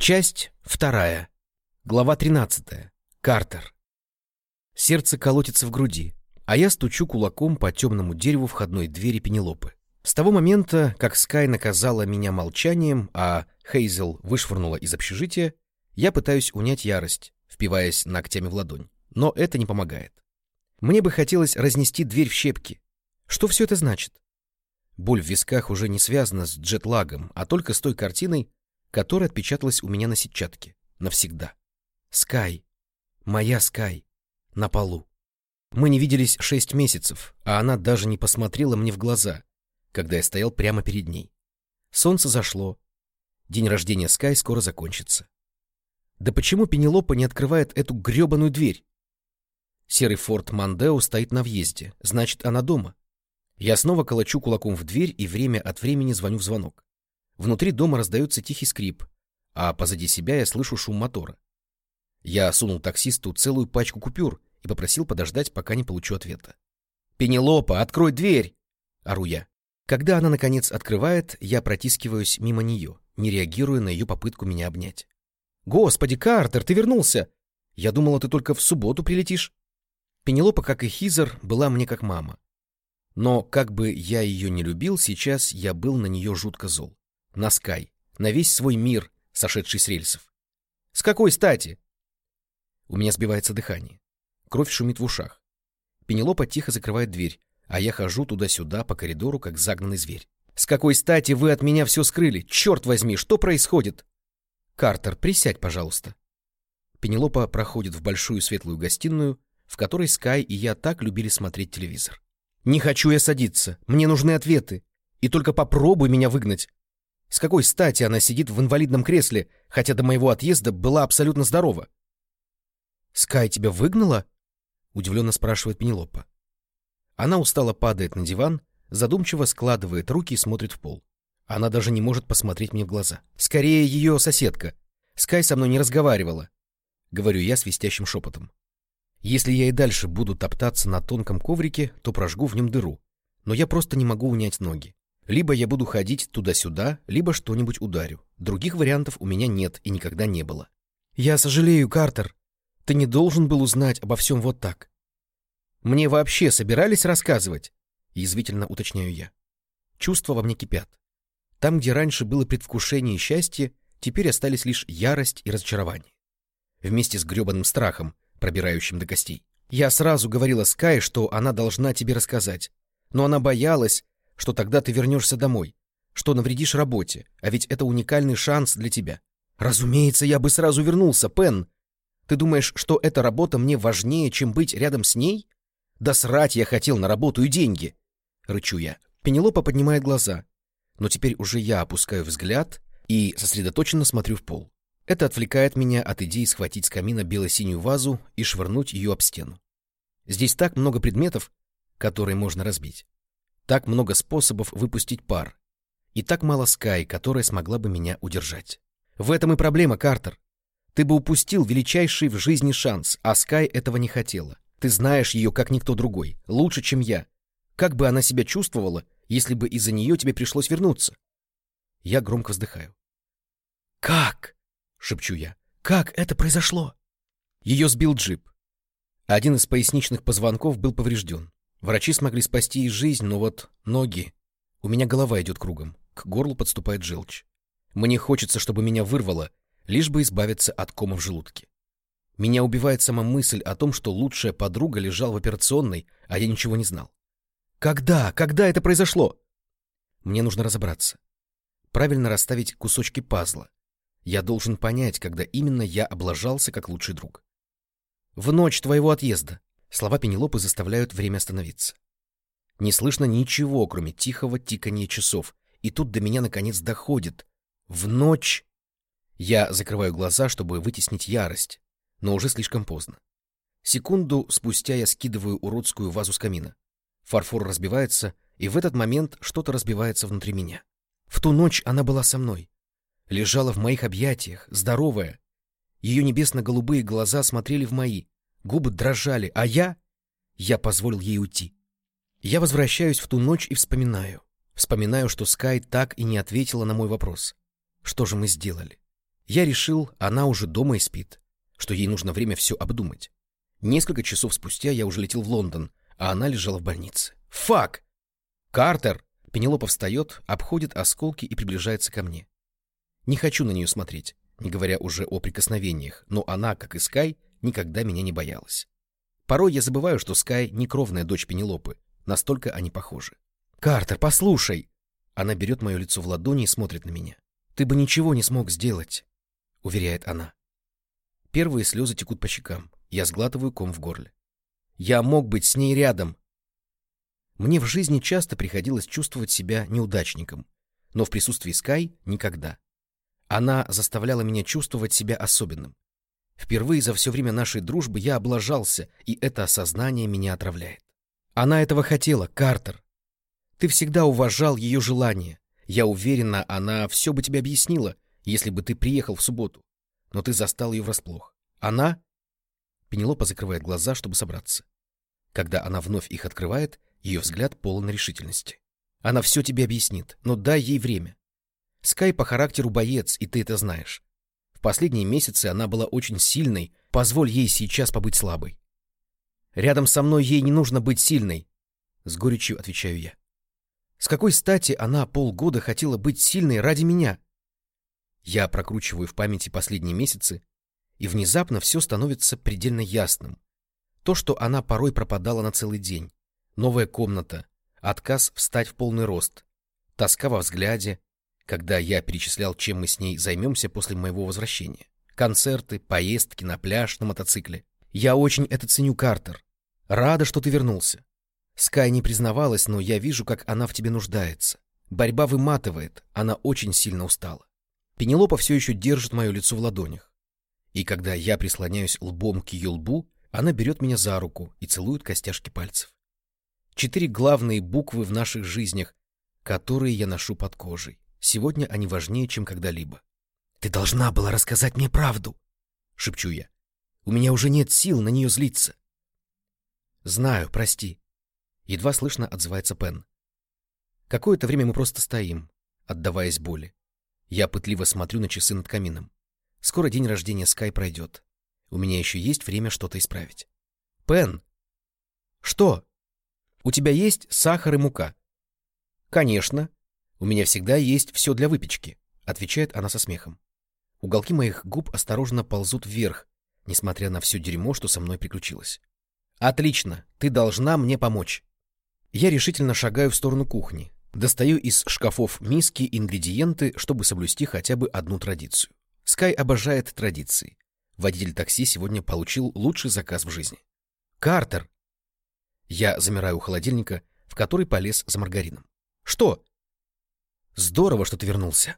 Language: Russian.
Часть вторая. Глава 13. Картер. Сердце колотится в груди, а я стучу кулаком по темному дереву входной двери Пенелопы. С того момента, как Скай наказала меня молчанием, а Хейзел вышвырнула из общежития, я пытаюсь унять ярость, впиваясь ногтями в ладонь. Но это не помогает. Мне бы хотелось разнести дверь в щепки. Что все это значит? Боль в висках уже не связана с джетлагом, а только с той картиной, которая отпечаталась у меня на сетчатке. Навсегда. Скай. Моя Скай. На полу. Мы не виделись шесть месяцев, а она даже не посмотрела мне в глаза, когда я стоял прямо перед ней. Солнце зашло. День рождения Скай скоро закончится. Да почему Пенелопа не открывает эту гребаную дверь? Серый форт Мандео стоит на въезде, значит, она дома. Я снова колочу кулаком в дверь и время от времени звоню в звонок. Внутри дома раздается тихий скрип, а позади себя я слышу шум мотора. Я сунул таксисту целую пачку купюр и попросил подождать, пока не получу ответа. «Пенелопа, открой дверь!» — ору я. Когда она, наконец, открывает, я протискиваюсь мимо нее, не реагируя на ее попытку меня обнять. «Господи, Картер, ты вернулся! Я думала, ты только в субботу прилетишь». Пенелопа, как и Хизер, была мне как мама. Но, как бы я ее не любил, сейчас я был на нее жутко зол на Скай, на весь свой мир, сошедший с рельсов. С какой стати? У меня сбивается дыхание. Кровь шумит в ушах. Пенелопа тихо закрывает дверь, а я хожу туда-сюда по коридору, как загнанный зверь. С какой стати вы от меня все скрыли? Черт возьми, что происходит? Картер, присядь, пожалуйста. Пенелопа проходит в большую светлую гостиную, в которой Скай и я так любили смотреть телевизор. Не хочу я садиться, мне нужны ответы. И только попробуй меня выгнать. С какой стати она сидит в инвалидном кресле, хотя до моего отъезда была абсолютно здорова? «Скай тебя выгнала?» — удивленно спрашивает Пенелопа. Она устало падает на диван, задумчиво складывает руки и смотрит в пол. Она даже не может посмотреть мне в глаза. Скорее, ее соседка. Скай со мной не разговаривала. Говорю я свистящим шепотом. Если я и дальше буду топтаться на тонком коврике, то прожгу в нем дыру. Но я просто не могу унять ноги. Либо я буду ходить туда-сюда, либо что-нибудь ударю. Других вариантов у меня нет и никогда не было. Я сожалею, Картер. Ты не должен был узнать обо всем вот так. Мне вообще собирались рассказывать? Язвительно уточняю я. Чувства во мне кипят. Там, где раньше было предвкушение и счастье, теперь остались лишь ярость и разочарование. Вместе с гребаным страхом, пробирающим до костей. Я сразу говорила Скай, что она должна тебе рассказать. Но она боялась, что тогда ты вернешься домой, что навредишь работе, а ведь это уникальный шанс для тебя. Разумеется, я бы сразу вернулся, Пен. Ты думаешь, что эта работа мне важнее, чем быть рядом с ней? Да срать я хотел на работу и деньги. Рычу я. Пенелопа поднимает глаза. Но теперь уже я опускаю взгляд и сосредоточенно смотрю в пол. Это отвлекает меня от идеи схватить с камина бело-синюю вазу и швырнуть ее об стену. Здесь так много предметов, которые можно разбить. Так много способов выпустить пар. И так мало Скай, которая смогла бы меня удержать. В этом и проблема, Картер. Ты бы упустил величайший в жизни шанс, а Скай этого не хотела. Ты знаешь ее, как никто другой, лучше, чем я. Как бы она себя чувствовала, если бы из-за нее тебе пришлось вернуться? Я громко вздыхаю. «Как?» — шепчу я. «Как это произошло?» Ее сбил джип. Один из поясничных позвонков был поврежден. Врачи смогли спасти ей жизнь, но вот ноги... У меня голова идет кругом, к горлу подступает желчь. Мне хочется, чтобы меня вырвало, лишь бы избавиться от кома в желудке. Меня убивает сама мысль о том, что лучшая подруга лежала в операционной, а я ничего не знал. Когда? Когда это произошло? Мне нужно разобраться. Правильно расставить кусочки пазла. Я должен понять, когда именно я облажался как лучший друг. В ночь твоего отъезда. Слова Пенелопы заставляют время остановиться. Не слышно ничего, кроме тихого тикания часов. И тут до меня наконец доходит. В ночь... Я закрываю глаза, чтобы вытеснить ярость, но уже слишком поздно. Секунду спустя я скидываю уродскую вазу с камина. Фарфор разбивается, и в этот момент что-то разбивается внутри меня. В ту ночь она была со мной. Лежала в моих объятиях, здоровая. Ее небесно-голубые глаза смотрели в мои. Губы дрожали, а я... Я позволил ей уйти. Я возвращаюсь в ту ночь и вспоминаю. Вспоминаю, что Скай так и не ответила на мой вопрос. Что же мы сделали? Я решил, она уже дома и спит, что ей нужно время все обдумать. Несколько часов спустя я уже летел в Лондон, а она лежала в больнице. Фак! Картер! Пенелопа встает, обходит осколки и приближается ко мне. Не хочу на нее смотреть, не говоря уже о прикосновениях, но она, как и Скай, никогда меня не боялась. Порой я забываю, что Скай не кровная дочь Пенелопы, настолько они похожи. «Картер, послушай!» Она берет мое лицо в ладони и смотрит на меня. «Ты бы ничего не смог сделать», — уверяет она. Первые слезы текут по щекам. Я сглатываю ком в горле. «Я мог быть с ней рядом!» Мне в жизни часто приходилось чувствовать себя неудачником, но в присутствии Скай никогда. Она заставляла меня чувствовать себя особенным. Впервые за все время нашей дружбы я облажался, и это осознание меня отравляет. Она этого хотела, Картер. Ты всегда уважал ее желание. Я уверена, она все бы тебе объяснила, если бы ты приехал в субботу. Но ты застал ее врасплох. Она... Пенелопа закрывает глаза, чтобы собраться. Когда она вновь их открывает, ее взгляд полон решительности. Она все тебе объяснит, но дай ей время. Скай по характеру боец, и ты это знаешь. В последние месяцы она была очень сильной, позволь ей сейчас побыть слабой. Рядом со мной ей не нужно быть сильной, с горечью отвечаю я. С какой стати она полгода хотела быть сильной ради меня? Я прокручиваю в памяти последние месяцы, и внезапно все становится предельно ясным. То, что она порой пропадала на целый день, новая комната, отказ встать в полный рост, тоска во взгляде, когда я перечислял, чем мы с ней займемся после моего возвращения. Концерты, поездки на пляж на мотоцикле. Я очень это ценю, Картер. Рада, что ты вернулся. Скай не признавалась, но я вижу, как она в тебе нуждается. Борьба выматывает, она очень сильно устала. Пенелопа все еще держит мое лицо в ладонях. И когда я прислоняюсь лбом к ее лбу, она берет меня за руку и целует костяшки пальцев. Четыре главные буквы в наших жизнях, которые я ношу под кожей. Сегодня они важнее, чем когда-либо. «Ты должна была рассказать мне правду!» — шепчу я. «У меня уже нет сил на нее злиться». «Знаю, прости». Едва слышно отзывается Пен. Какое-то время мы просто стоим, отдаваясь боли. Я пытливо смотрю на часы над камином. Скоро день рождения Скай пройдет. У меня еще есть время что-то исправить. Пен! Что? У тебя есть сахар и мука? Конечно, «У меня всегда есть все для выпечки», — отвечает она со смехом. Уголки моих губ осторожно ползут вверх, несмотря на все дерьмо, что со мной приключилось. «Отлично, ты должна мне помочь». Я решительно шагаю в сторону кухни, достаю из шкафов миски ингредиенты, чтобы соблюсти хотя бы одну традицию. Скай обожает традиции. Водитель такси сегодня получил лучший заказ в жизни. «Картер!» Я замираю у холодильника, в который полез за маргарином. «Что?» Здорово, что ты вернулся.